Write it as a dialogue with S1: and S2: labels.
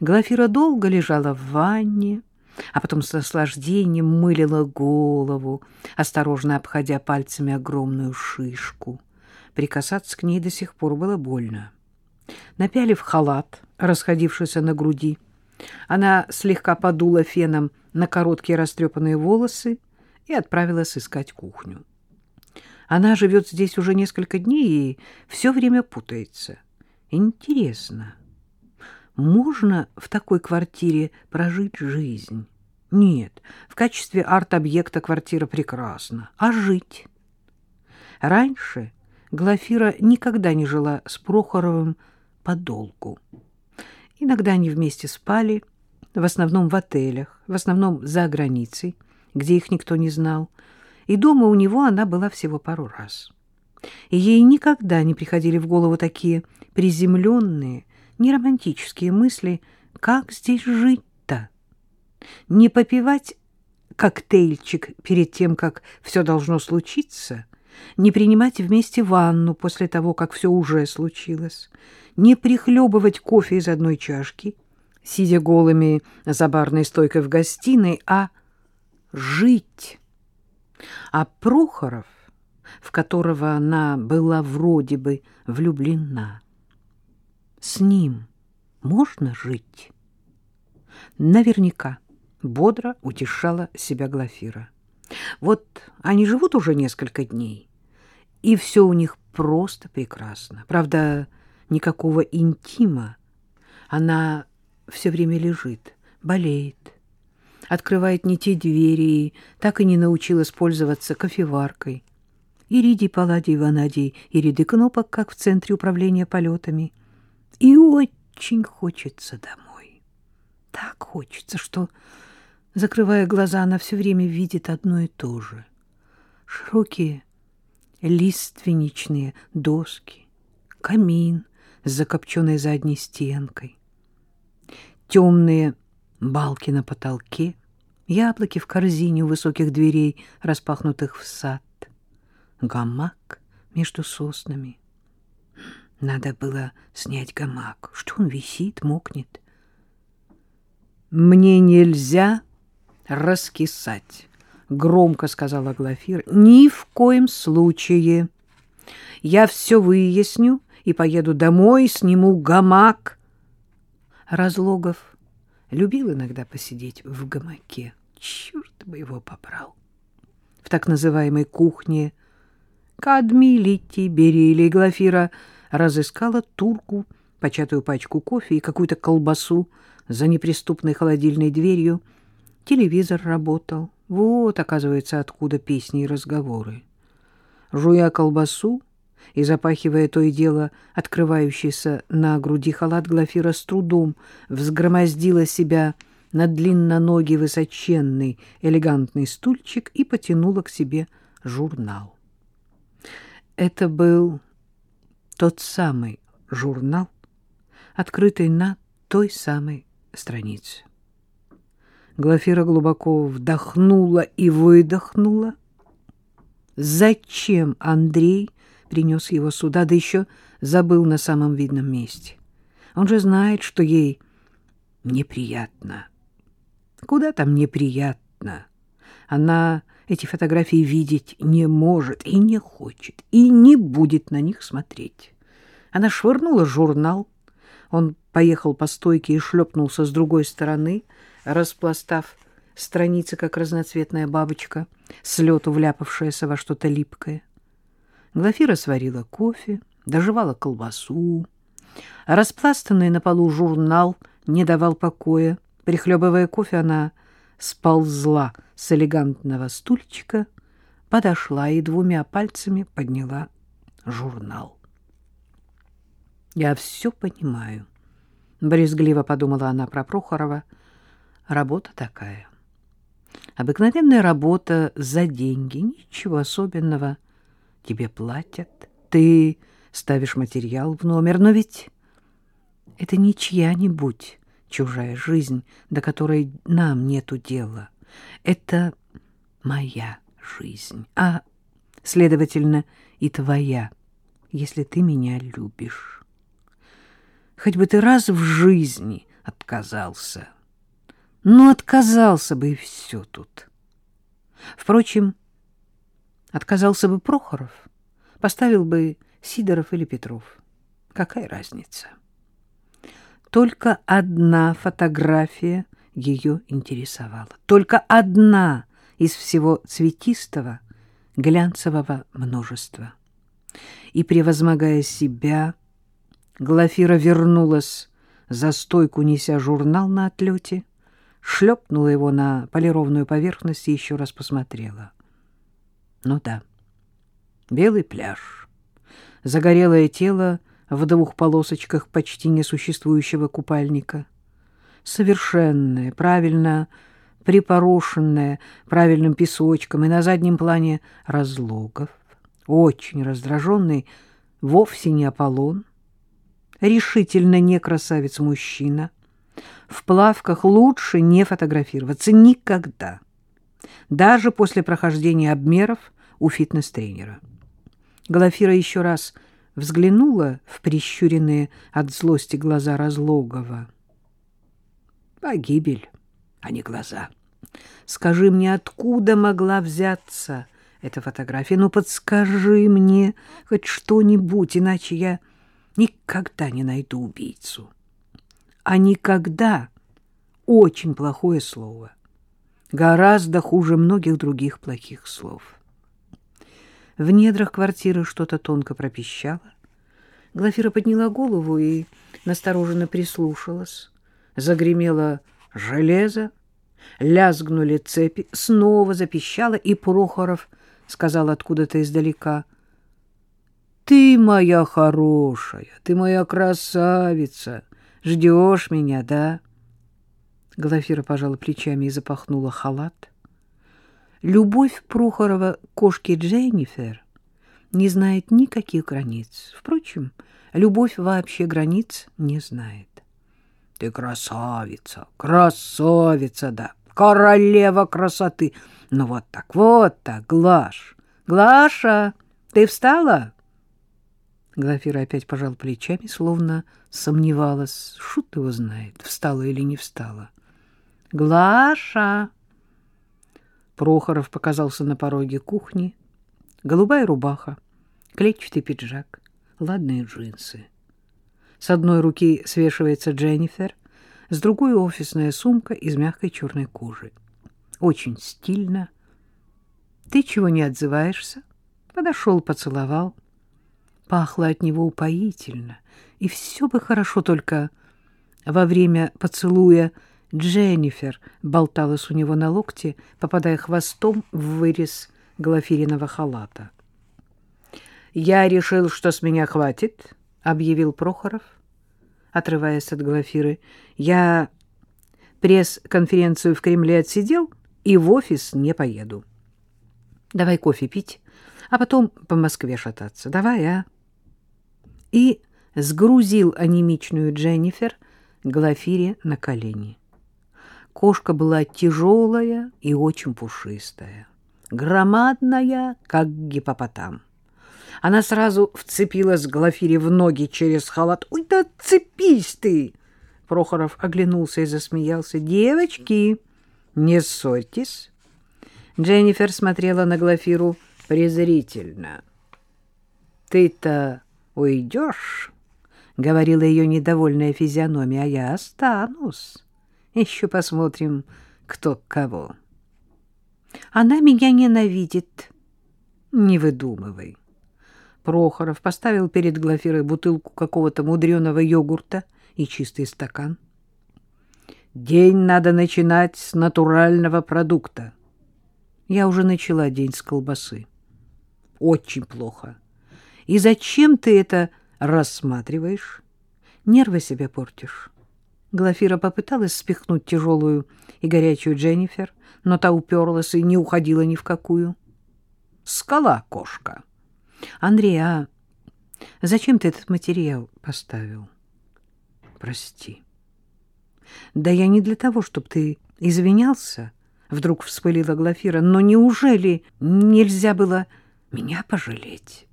S1: Глафира долго лежала в ванне, а потом с наслаждением мылила голову, осторожно обходя пальцами огромную шишку. Прикасаться к ней до сих пор было больно. Напялив халат, расходившийся на груди, она слегка подула феном на короткие растрепанные волосы и отправилась искать кухню. Она живет здесь уже несколько дней и все время путается. Интересно, можно в такой квартире прожить жизнь? Нет, в качестве арт-объекта квартира прекрасна. А жить? Раньше Глафира никогда не жила с Прохоровым подолгу. Иногда они вместе спали, в основном в отелях, в основном за границей, где их никто не знал, и дома у него она была всего пару раз. И ей никогда не приходили в голову такие приземленные, неромантические мысли, как здесь жить-то. Не попивать коктейльчик перед тем, как все должно случиться, не принимать вместе ванну после того, как все уже случилось, не прихлебывать кофе из одной чашки, сидя голыми за барной стойкой в гостиной, а жить. А Прохоров, в которого она была вроде бы влюблена, с ним можно жить? Наверняка бодро утешала себя Глафира. Вот они живут уже несколько дней, и все у них просто прекрасно. Правда, никакого интима. Она все время лежит, болеет, открывает не те двери и так и не научилась пользоваться кофеваркой. Ириди Палладий Ванадий и ряды кнопок, как в центре управления полетами. И очень хочется домой. Так хочется, что, закрывая глаза, она все время видит одно и то же. Широкие лиственничные доски, камин с закопченной задней стенкой, темные балки на потолке, яблоки в корзине у высоких дверей, распахнутых в сад, гамак между соснами. Надо было снять гамак. Что он висит, мокнет? «Мне нельзя раскисать», — громко сказала Глафир. «Ни в коем случае. Я все выясню и поеду домой, сниму гамак». Разлогов любил иногда посидеть в гамаке. Черт бы его побрал. В так называемой кухне Кадмилити Берили Глафира разыскала турку, початую пачку кофе и какую-то колбасу за неприступной холодильной дверью. Телевизор работал. Вот, оказывается, откуда песни и разговоры. Жуя колбасу, и, запахивая то и дело открывающийся на груди халат, Глафира с трудом взгромоздила себя на длинноногий высоченный элегантный стульчик и потянула к себе журнал. Это был тот самый журнал, открытый на той самой странице. Глафира глубоко вдохнула и выдохнула. Зачем Андрей принес его сюда, да еще забыл на самом видном месте. Он же знает, что ей неприятно. Куда там неприятно? Она эти фотографии видеть не может и не хочет, и не будет на них смотреть. Она швырнула журнал. Он поехал по стойке и шлепнулся с другой стороны, распластав страницы, как разноцветная бабочка, с лету вляпавшаяся во что-то липкое. Глафира сварила кофе, доживала колбасу. Распластанный на полу журнал не давал покоя. Прихлебывая кофе, она сползла с элегантного стульчика, подошла и двумя пальцами подняла журнал. «Я все понимаю», — брезгливо подумала она про Прохорова. «Работа такая. Обыкновенная работа за деньги, ничего особенного» тебе платят, ты ставишь материал в номер, но ведь это не чья-нибудь чужая жизнь, до которой нам нету дела. Это моя жизнь, а, следовательно, и твоя, если ты меня любишь. Хоть бы ты раз в жизни отказался. Ну, отказался бы и все тут. Впрочем, отказался бы Прохоров, поставил бы Сидоров или Петров. Какая разница? Только одна фотография ее интересовала. Только одна из всего цветистого, глянцевого множества. И, превозмогая себя, Глафира вернулась за стойку, неся журнал на отлете, шлепнула его на полированную поверхность и еще раз посмотрела. Ну да, белый пляж, загорелое тело в двух полосочках почти несуществующего купальника, совершенное, правильно припорошенное правильным песочком, и на заднем плане разлогов, очень раздраженный, вовсе не Аполлон, решительно не красавец-мужчина. В плавках лучше не фотографироваться никогда, даже после прохождения обмеров у фитнес-тренера. Глафира еще раз взглянула в прищуренные от злости глаза Разлогова. Погибель, а не глаза. Скажи мне, откуда могла взяться эта фотография? Ну, подскажи мне хоть что-нибудь, иначе я никогда не найду убийцу. А никогда — очень плохое слово. Гораздо хуже многих других плохих слов. В недрах квартиры что-то тонко пропищало. Глафира подняла голову и настороженно прислушалась. Загремело железо, лязгнули цепи, снова запищало, и Прохоров сказал откуда-то издалека — ты моя хорошая, ты моя красавица. Ждешь меня, да? Глафира пожала плечами и запахнула халат. Любовь Прохорова к кошке Дженнифер не знает никаких границ. Впрочем, любовь вообще границ не знает. Ты красавица, красавица, да, королева красоты. Ну вот так, вот так, Глаш. Глаша, ты встала? Глафира опять пожал плечами, словно сомневалась. Шут его знает, встала или не встала. «Глаша!» Прохоров показался на пороге кухни. Голубая рубаха, клетчатый пиджак, ладные джинсы. С одной руки свешивается Дженнифер, с другой — офисная сумка из мягкой черной кожи. Очень стильно. «Ты чего не отзываешься?» Подошел, поцеловал — Пахло от него упоительно, и все бы хорошо, только во время поцелуя Дженнифер болталась у него на локте, попадая хвостом в вырез Глафириного халата. «Я решил, что с меня хватит», — объявил Прохоров, отрываясь от Глафиры. «Я пресс-конференцию в Кремле отсидел и в офис не поеду. Давай кофе пить, а потом по Москве шататься. Давай, а?» и сгрузил анемичную Дженнифер Глафире на колени. Кошка была тяжелая и очень пушистая, громадная, как гипопотам. Она сразу вцепилась Глафире в ноги через халат. «Ой, да цепись ты!» Прохоров оглянулся и засмеялся. «Девочки, не ссорьтесь!» Дженнифер смотрела на Глафиру презрительно. «Ты-то уйдешь, — говорила ее недовольная физиономия, — а я останусь. Еще посмотрим, кто кого. Она меня ненавидит. Не выдумывай. Прохоров поставил перед Глафирой бутылку какого-то мудреного йогурта и чистый стакан. День надо начинать с натурального продукта. Я уже начала день с колбасы. Очень плохо. И зачем ты это рассматриваешь? Нервы себе портишь. Глафира попыталась спихнуть тяжелую и горячую Дженнифер, но та уперлась и не уходила ни в какую. Скала, кошка. Андрей, а зачем ты этот материал поставил? Прости. Да я не для того, чтобы ты извинялся, вдруг вспылила Глафира, но неужели нельзя было меня пожалеть?